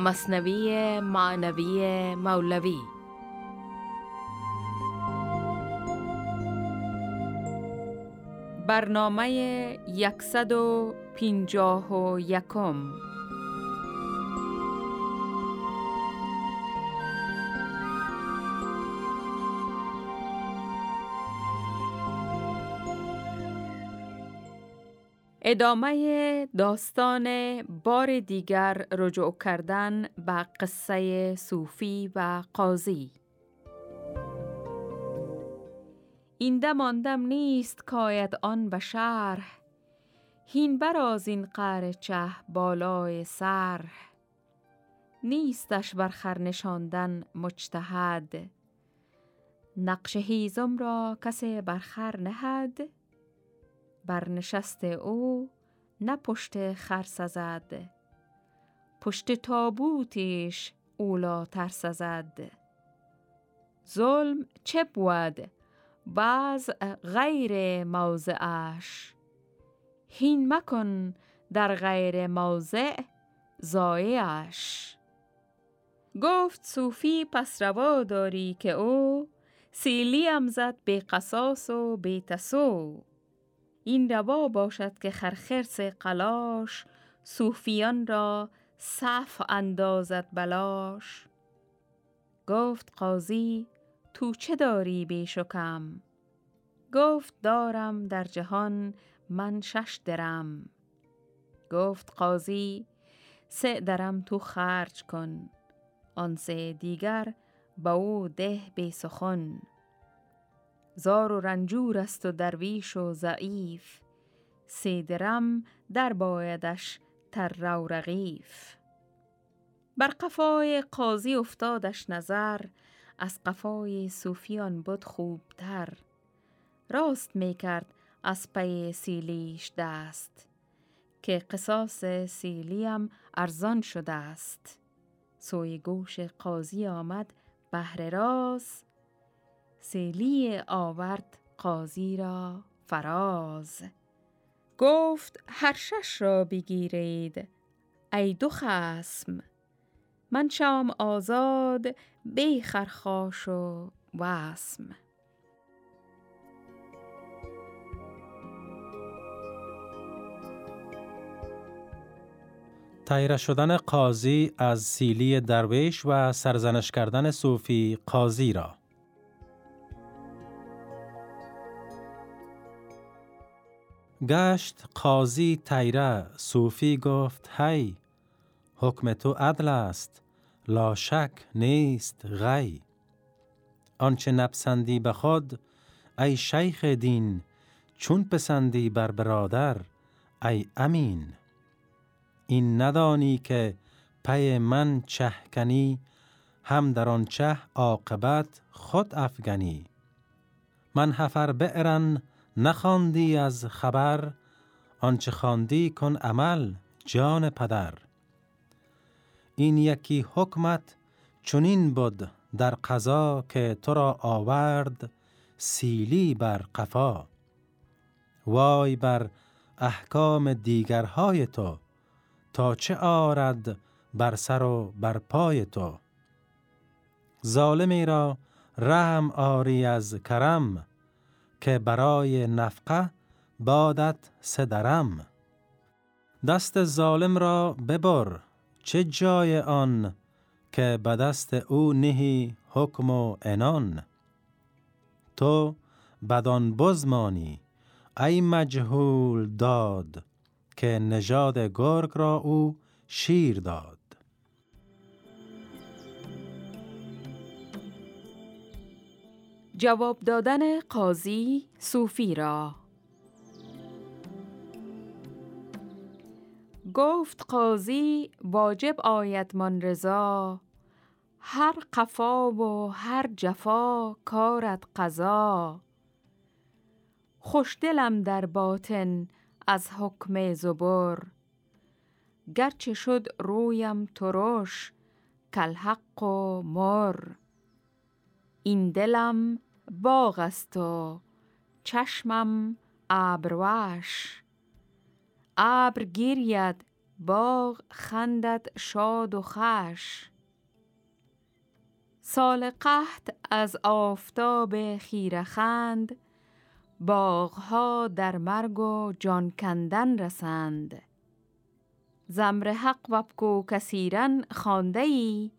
مصنوی معنوی مولوی. برنامه 151 ادامه داستان بار دیگر رجوع کردن به قصه صوفی و قاضی. این ماندم نیست کاید آن به شرح. هین براز این قر چه بالای سر نیستش بر خر نشاندن مجتهد. نقش هیزم را کسی بر خر نهد. بر نشست او نه پشت خر سزد پشت تابوتش اولا تر سزد ظلم چه بود؟ بعض غیر موضعش. هین مکن در غیر موضع زایش گفت صوفی پس روا داری که او سیلی زد به قصاص و به تسو. این روا باشد که خرخرس قلاش صوفیان را صف اندازد بلاش. گفت قاضی تو چه داری بیش و کم؟ گفت دارم در جهان من شش درم. گفت قاضی سه درم تو خرج کن آن سه دیگر با او ده بی سخن. زار و رنجور است و درویش و ضعیف. سه درم در بایدش تر و رغیف. بر قفای قاضی افتادش نظر از قفای صوفیان بود خوبتر. راست می کرد از پی سیلیش دست که قصاص سیلیم ارزان شده است. سوی گوش قاضی آمد بهر راز سیلی آورد قاضی را فراز. گفت هر شش را بگیرید. ای دو خسم من شام آزاد بی خرخاش و وسم تایره شدن قاضی از سیلی درویش و سرزنش کردن صوفی قاضی را. گشت قاضی تیره صوفی گفت هی حکم تو عدل است لا شک نیست غی. آنچه نپسندی به خود ای شیخ دین چون پسندی بر برادر ای امین. این ندانی که پی من چه کنی هم در آن چه عاقبت خود افگنی من حفر بئرن نخواندی از خبر آنچه خواندی کن عمل جان پدر. این یکی حکمت چنین بود در قضا که تو را آورد سیلی بر قفا. وای بر احکام دیگرهای تو تا چه آرد بر سر و بر پای تو. ظالمی را رحم آری از کرم که برای نفقه بادت سدرم دست ظالم را ببر چه جای آن که به دست او نهی حکم و انان تو بدان بزمانی ای مجهول داد که نژاد گرگ را او شیر داد. جواب دادن قاضی صوفی را. گفت قاضی واجب آید من رضا هر قفا و هر جفا کارت قضا. خوشدلم در باطن از حکم زبر گرچه شد رویم ترش کل حق و مر. این دلم باغ است و چشمم ابروش. ابر گیرید باغ خندد شاد و خش سال قحط از آفتاب خیرخند باغها در مرگ و جان کندن رسند. زمر حق وبکو کسیرن خانده ای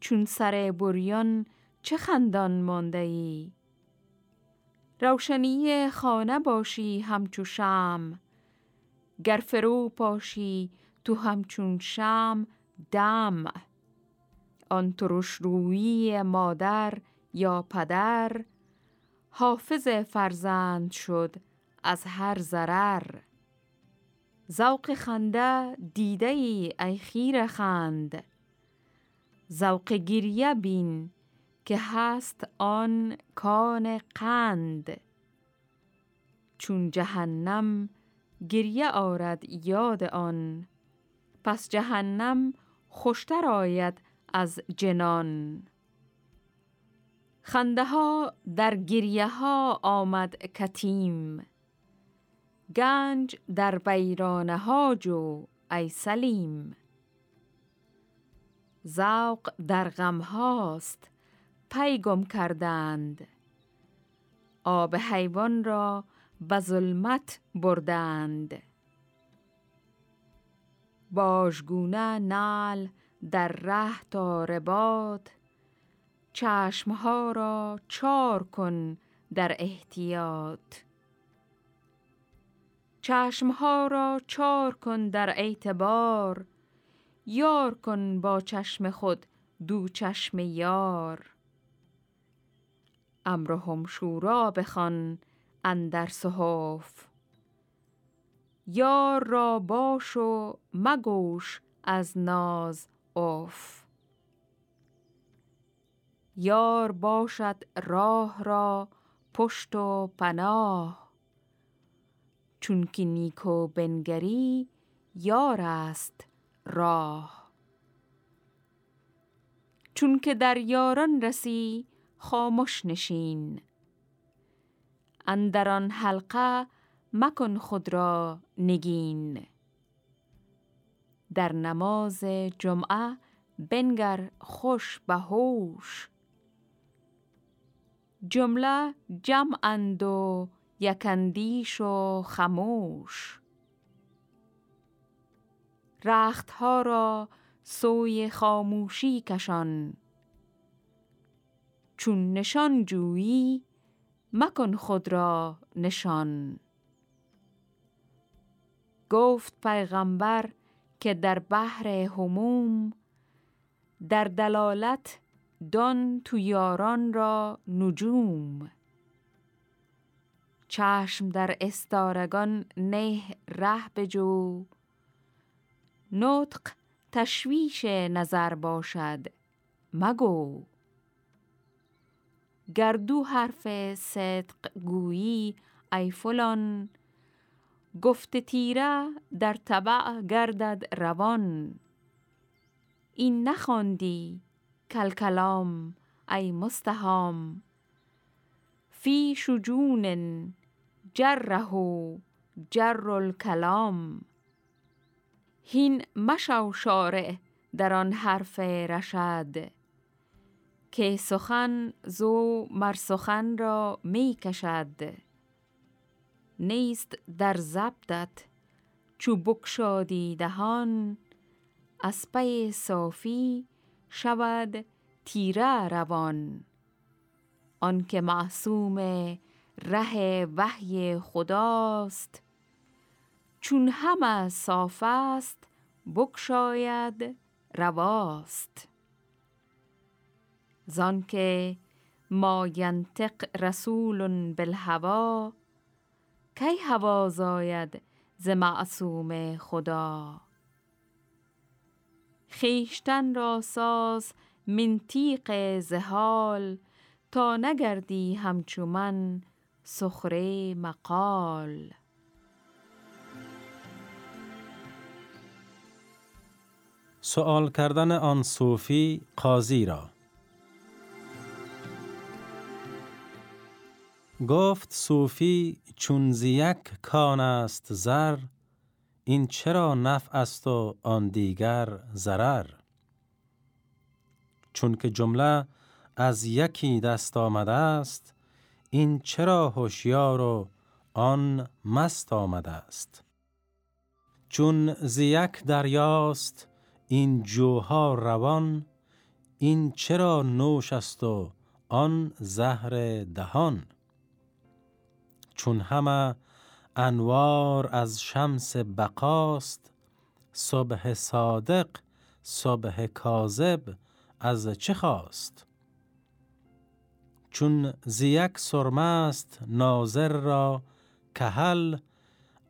چون سر بریان چه خندان مانده ای روشنی خانه باشی همچو شم گر فرو پاشی تو همچون شم دم آن ترش روی مادر یا پدر حافظ فرزند شد از هر ضرر. ذوق خنده دیده ای ای خیر خند ذوق گریه بین که هست آن کان قند. چون جهنم گریه آرد یاد آن پس جهنم خوشتر آید از جنان. خنده ها در گریه ها آمد کتیم. گنج در بیرانه ها جو ای سلیم. ذوق در غم هاست پیگم کردند. آب حیوان را به ظلمت بردند. باژگونه نال در ره تا رباط چشمها را چار کن در احتیاط. چشمها را چار کن در اعتبار یار کن با چشم خود دو چشم یار. امرهم شورا بخوان اندر صحف. یار را باش و مگوش از ناز اوف. یار باشد راه را پشت و پناه. چون که نیکو بنگری یار است راه. چون که در یاران رسی خاموش نشین. اندران حلقه مکن خود را نگین. در نماز جمعه بنگر خوش به هوش جمله جمع اند و یکندیش و خموش رختها را سوی خاموشی کشان. چون نشان جویی مکن خود را نشان. گفت پیغمبر که در بحر هموم در دلالت دان تو یاران را نجوم. چشم در استارگان نه ره بجو. نطق تشویش نظر باشد مگو. گردو حرف صدق گویی ای فلان. گفت تیره در طبع گردد روان. این نخواندی کل کلام ای مستهام فی شجون جره جر الکلام هین مشو شارع در آن حرف رشد. که سخن زو مر سخن را می کشد. نیست در زبدت چو بکشادی دهان از پی صافی شود تیره روان. آنکه معصوم ره وحی خداست چون همه صاف است بکشاید رواست. زانکه ما ینطق رسول بالهوا کی هوا زاید ز معصوم خدا. خیشتن را ساز من تیق زهال تا نگردی همچو من سخره مقال. سوال کردن آن صوفی قاضی را. گفت صوفی چون زیک کان است زر این چرا نفع است و آن دیگر ضرر؟ چون که جمله از یکی دست آمده است این چرا هوشیار و آن مست آمده است؟ چون ز یک دریاست این جوها روان این چرا نوش است و آن زهر دهان؟ چون همه انوار از شمس بقاست صبح صادق صبح کاذب از چه خواست؟ چون زیک سرمست ناظر را کهل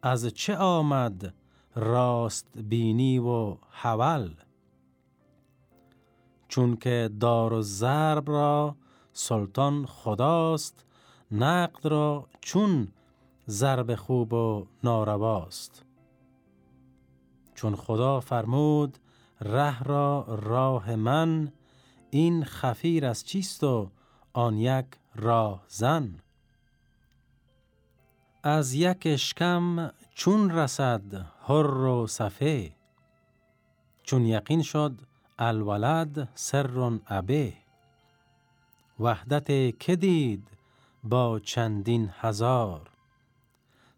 از چه آمد راست بینی و حول؟ چون که دار و ضرب را سلطان خداست نقد را چون ضرب خوب و نارواست. چون خدا فرمود ره را راه من این خفیر از چیست و آن یک راه زن؟ از یک اشکم چون رسد هر و صفه چون یقین شد الولد سر ابه. وحدت که دید با چندین هزار.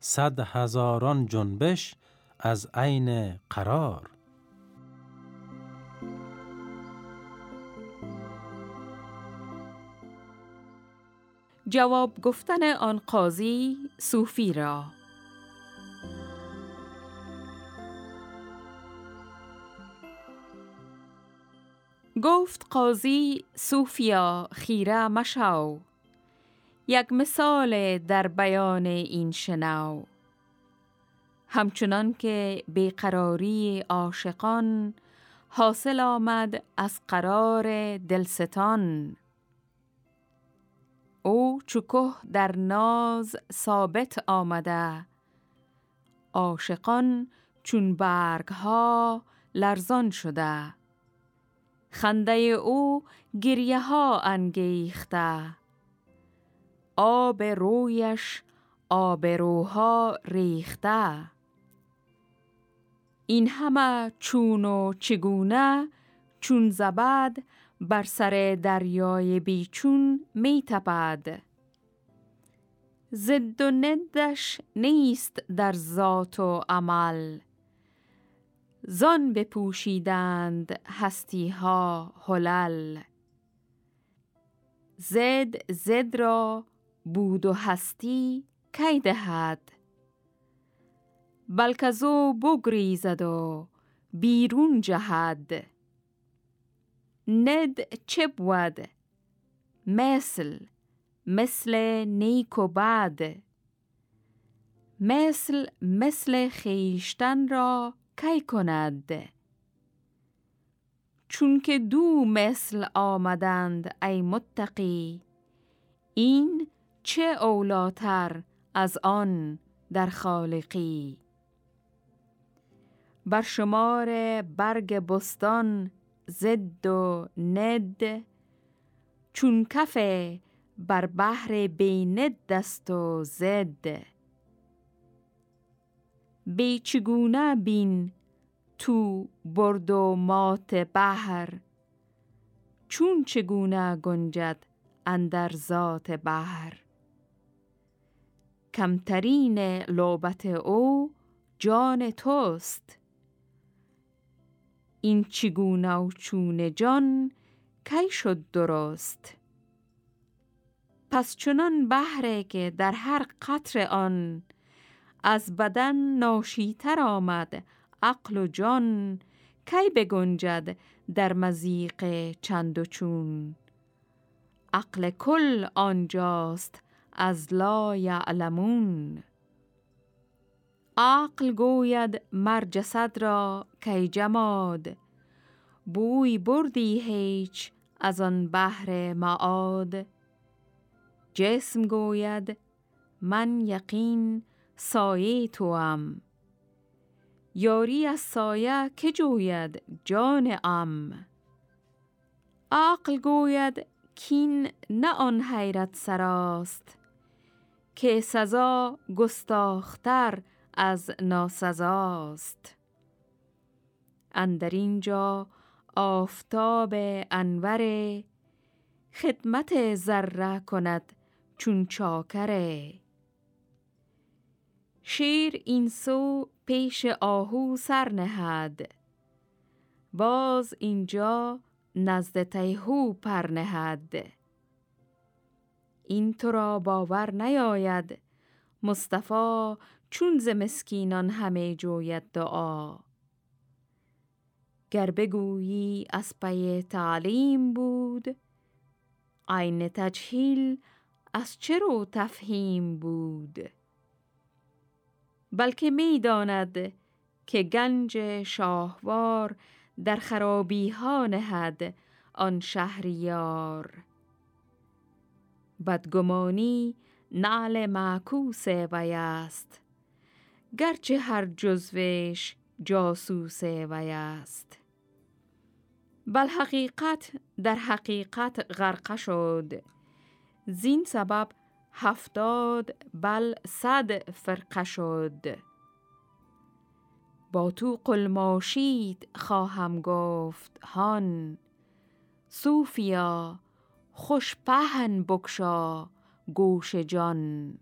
صد هزاران جنبش از عین قرار. جواب گفتن آن قاضی صوفی را. گفت قاضی صوفیا خیره مشاو. یک مثال در بیان این شناو. همچنان که بیقراری عاشقان حاصل آمد از قرار دلستان. او چکه در ناز ثابت آمده عاشقان چون برگ ها لرزان شده. خنده او گریه ها انگیخته. آب رویش آب روها ریخته. این همه چون و چگونه؟ چون زبد بر سر دریای بیچون می تپد. زد و ندش نیست در ذات و عمل. زان بپوشیدند هستی ها هلل. زد زد را بود و هستی کی دهد. بلکه زو بگریزد و بیرون جهد. ند چه بود؟ مثل مثل نیک و بد. مثل مثل خیشتن را کی کند؟ چون که دو مثل آمدند ای متقی این چه اولاتر از آن در خالقی؟ بر شمار برگ بستان زد و ند چون کف بر بحر بیند دست و زد بی چگونه بین تو برد و مات بحر؟ چون چگونه گنجد اندر ذات بحر؟ کمترین لوبت او جان توست. این چگونه و چون جان کی شد درست؟ پس چنان بهره که در هر قطر آن از بدن ناشیتر آمد عقل و جان کی بگنجد در مزیق چند و چون؟ عقل کل آنجاست از لا یعلمون. عقل گوید مر جسد را کی جماد بوی بردی هیچ از آن بحر معاد. جسم گوید من یقین سایه توام. یاری از سایه که جوید جان ام. عقل گوید کین نه آن حیرت سراست. که سزا گستاختر از ناسزاست. اندر اینجا آفتاب انور خدمت ذره کند چون چاکره شیر این سو پیش آهو سر نهد. باز اینجا نزد تیهو پر نهد. این تو را باور نیاید. مصطفی چون ز مسکینان همه جوید دعا. گر بگویی از پی تعلیم بود عین تجهیل از چه رو تفهیم بود. بلکه می داند که گنج شاهوار در خرابی ها نهد آن شهریار. بدگمانی نعل معکوس وی است. گرچه هر جزوش جاسوس وی است. بل حقیقت در حقیقت غرقه شد. زین سبب هفتاد بل صد فرقه شد. با تو قلماشید خواهم گفت هان صوفیا خوش پهن بکشا گوش جان.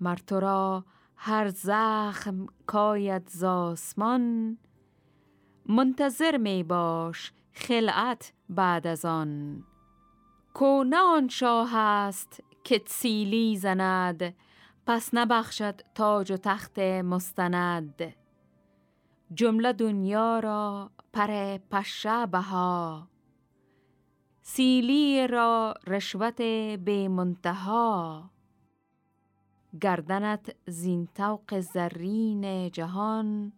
مر تو را هر زخم کاید زاسمان منتظر می باش خلعت بعد از آن. کو نه آن شاه است که سیلی زند پس نبخشد تاج و تخت مستند. جمله دنیا را پر پشه بها. سیلی را رشوت به منتها. گردنت زین توق زرین جهان.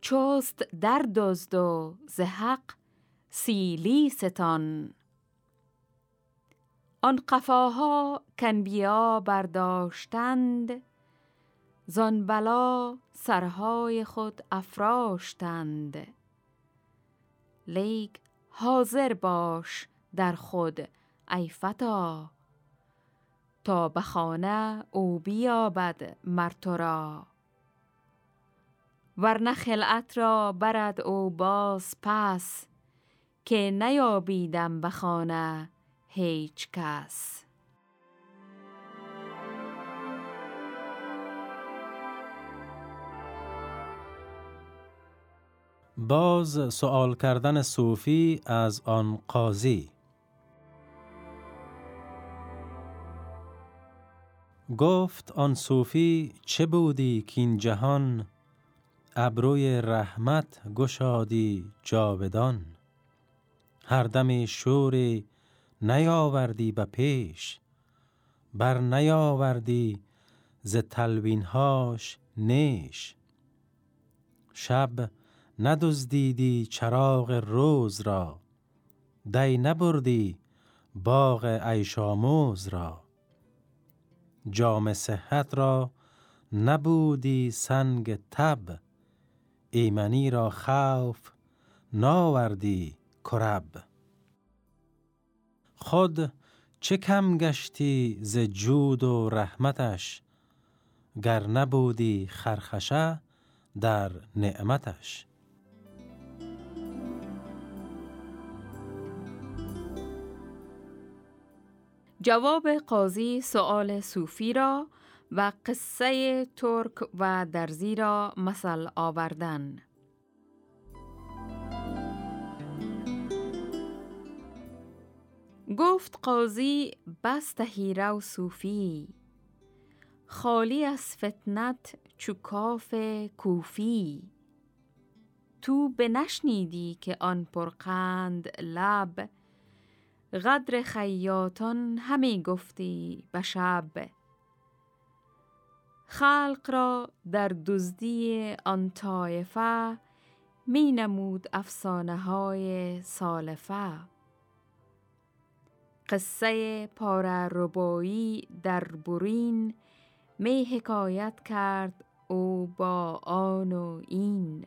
چوست در دزد و ز حق سیلی ستان. آن قفاها کنبیا برداشتند زان بلا سرهای خود افراشتند. لیک حاضر باش در خود ای فتا. تا به خانه او بیابد مرتو را. ورنه خلعت را برد او باز پس که نیابیدم به خانه هیچ کس. باز سوال کردن صوفی از آن قاضی. گفت آن صوفی چه بودی که این جهان؟ ابروی رحمت گشادی جاودان. هر دم شوری نیاوردی به پیش بر نیاوردی ز تلوینهاش نیش. شب ندزدیدی چراغ روز را. دی نبردی باغ ایشاموز را. جام صحت را نبودی سنگ تب. ایمنی را خوف ناوردی کرب. خود چه کم گشتی ز جود و رحمتش گر نبودی خرخشه در نعمتش. جواب قاضی سؤال صوفی را و قصه ترک و درزی را مثل آوردن. گفت قاضی بس تهیره و صوفی خالی از فتنت چوکاف کوفی. تو بنشنیدی که آن پرقند لب قدر خیاطان همی گفتی به شب. خلق را در دزدی آن طایفه می نمود افسانه های سالفه قصه پاره ربایی در برین می حکایت کرد او با آن و این.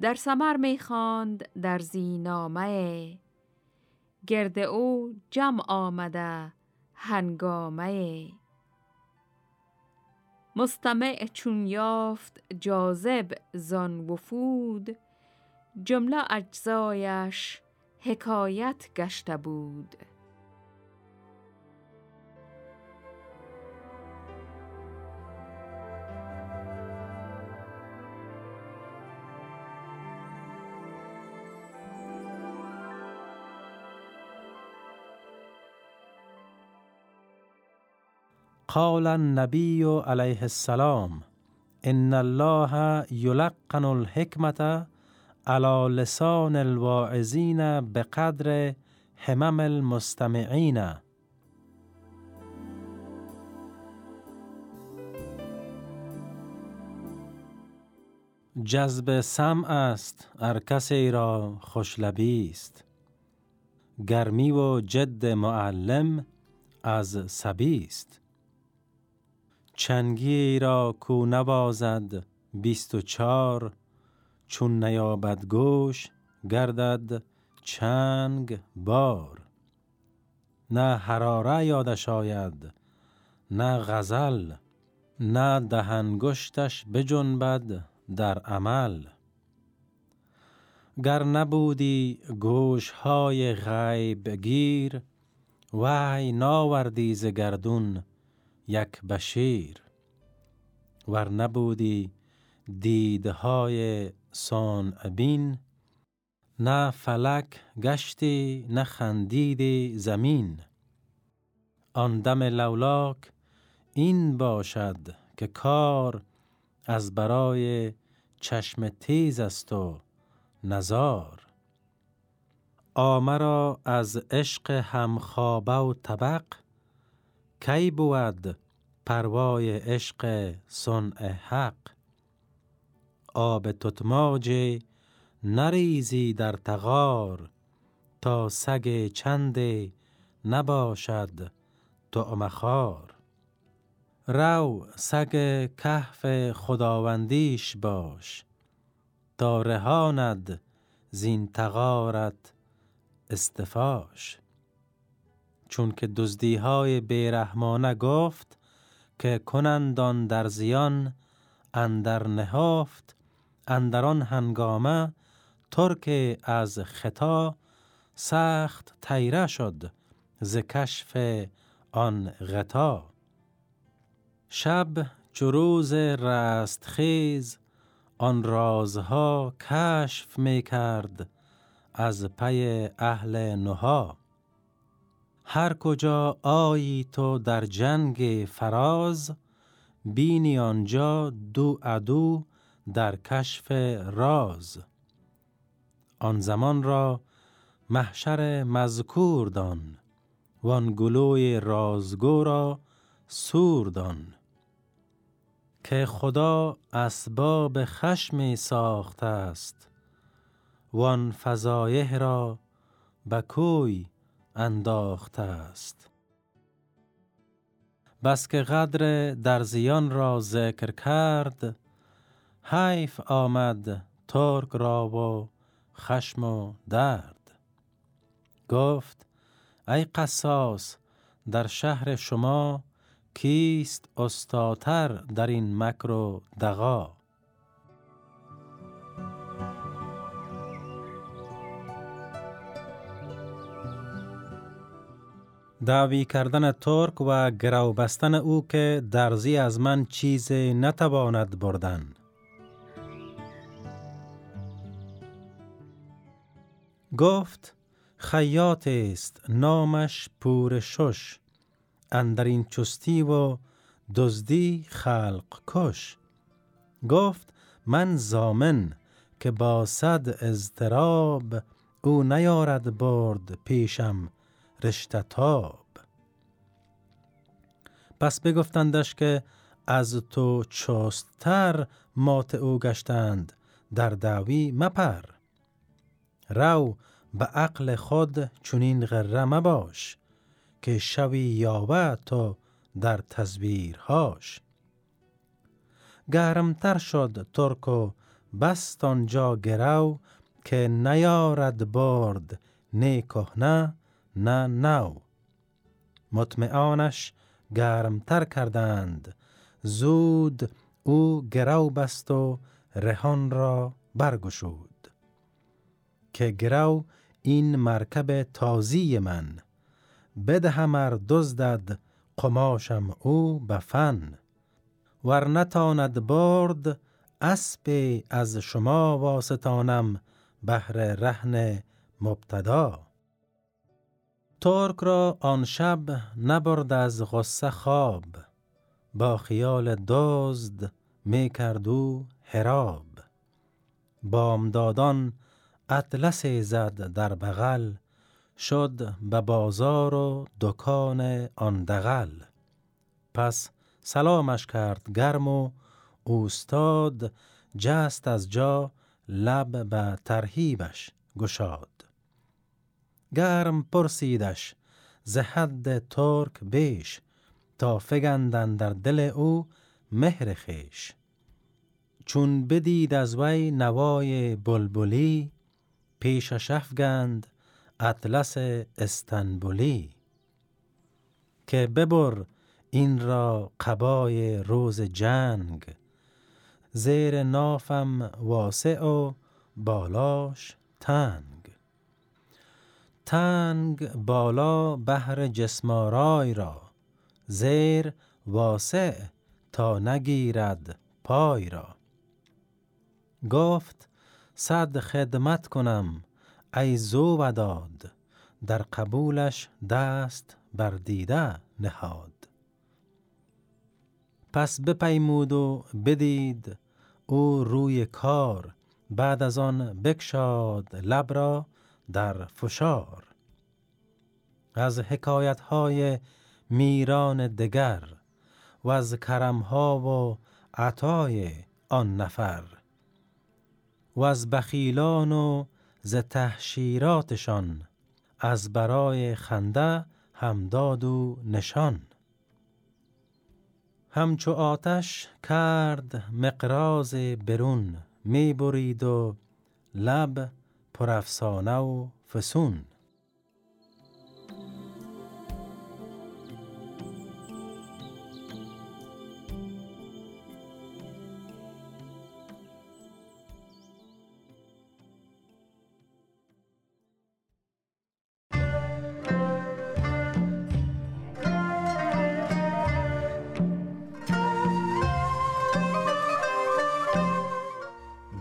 در سمر می خواند در زینامه گرد او جمع آمده هنگامه. مستمع چون یافت جاذب زان وفود جمله اجزایش حکایت گشته بود. قال النبی علیه السلام ان الله یلقن الحکمت على لسان الواعظین بقدر همم المستمعین. جذب سمع است ار کسی را خوشلبی است. گرمی و جد معلم از سبی است. چنگی را کو نوازد بیست و چار چون نیابد گوش گردد چنگ بار. نه حراره یادش آید نه غزل نه دهنگشتش بجنبد در عمل. گر نبودی گوش های غیب گیر وحی ناوردی ز گردون یک بشیر. ور نبودی دیدهای سان بین نه فلک گشتی نه خندیدی زمین. آن دم لولاک این باشد که کار از برای چشم تیز است و نزار. آمرا از عشق همخوابه و طبق کی بود پروای عشق صنع حق؟ آب تتماج نریزی در تغار تا سگ چند نباشد طعم خار رو سگ کهف خداوندیش باش تا رهاند زین تغارت استفاش. چون که دزدی های بیرحمانه گفت که کنندان در زیان اندر نهافت اندران هنگامه ترک از خطا سخت تیره شد ز کشف آن غطا. شب چروز رستخیز آن رازها کشف می کرد از پی اهل نها. هر کجا آیی تو در جنگ فراز بینی آنجا دو عدو در کشف راز. آن زمان را محشر مذکور دان وان گلوی رازگو را سور دان. که خدا اسباب خشمی ساخته است وان فضایح را به کوی انداخته است. بس که قدر در زیان را ذکر کرد حیف آمد ترک را و خشم و درد. گفت ای قصاص در شهر شما کیست استاتر در این مکر و دغا؟ دعوی کردن ترک و گرو بستن او که درزی از من چیز نتواند بردن. گفت خیاط است نامش پور شش اندر این چستی و دزدی خلق کش. گفت من زامن که با صد اضطراب او نیارد برد پیشم. رشته تاب پس بگفتندش که از تو چستتر مات او گشتند در دعوی مپر. رو به عقل خود چونین غره مباش که شوی یاوه تو در تصویرهاش گرمتر شد ترک و بست گرو که نیارد برد نه نه نو مطمئانش گرمتر کردند. زود او گرو بست و رهان را برگشود. که گرو این مرکب تازی من. بدهم ار دزدد قماشم او به فن. ور نتاند برد اسب از شما واسطانم بهر رهن مبتدا. ترک را آن شب نبرد از غصه خواب با خیال دزد می کرد او هراب بامدادان اطلس زد در بغل شد به بازار و دکان آن دغل. پس سلامش کرد گرم و اوستاد جست از جا لب به ترهیبش گشاد. گرم پرسیدش ز حد ترک بیش تا فگندن در دل او مهر خیش. چون بدید از وی نوای بلبلی پیشش افگند اطلس استنبولی. که ببر این را قبای روز جنگ زیر نافم واسع و بالاش تنگ. تنگ بالا بهر جسمارای را زیر واسع تا نگیرد پای را. گفت صد خدمت کنم ای زو وداد در قبولش دست بر دیده نهاد. پس بپیمود و بدید او روی کار بعد از آن بکشاد لب را در فشار. از حکایت های میران دگر و از کرمها و عطای آن نفر و از بخیلان و ز تحشیراتشان از برای خنده همداد و نشان. همچو آتش کرد مقراز برون می برید و لب پرافسانه و فسون.